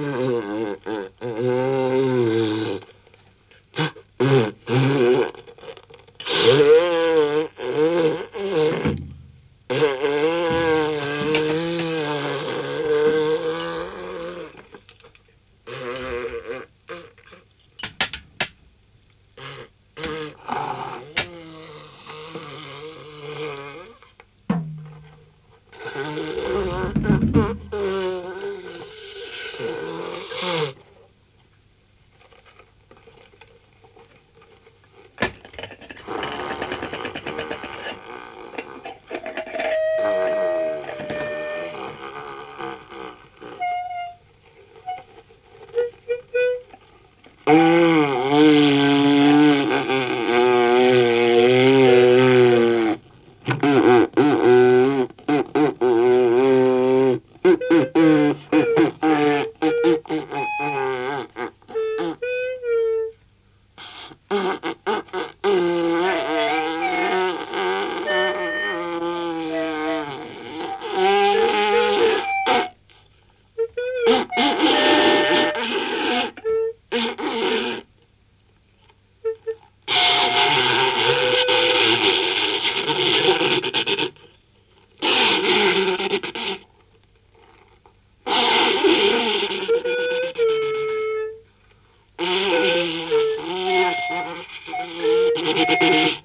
Mm-hmm. Grrrr.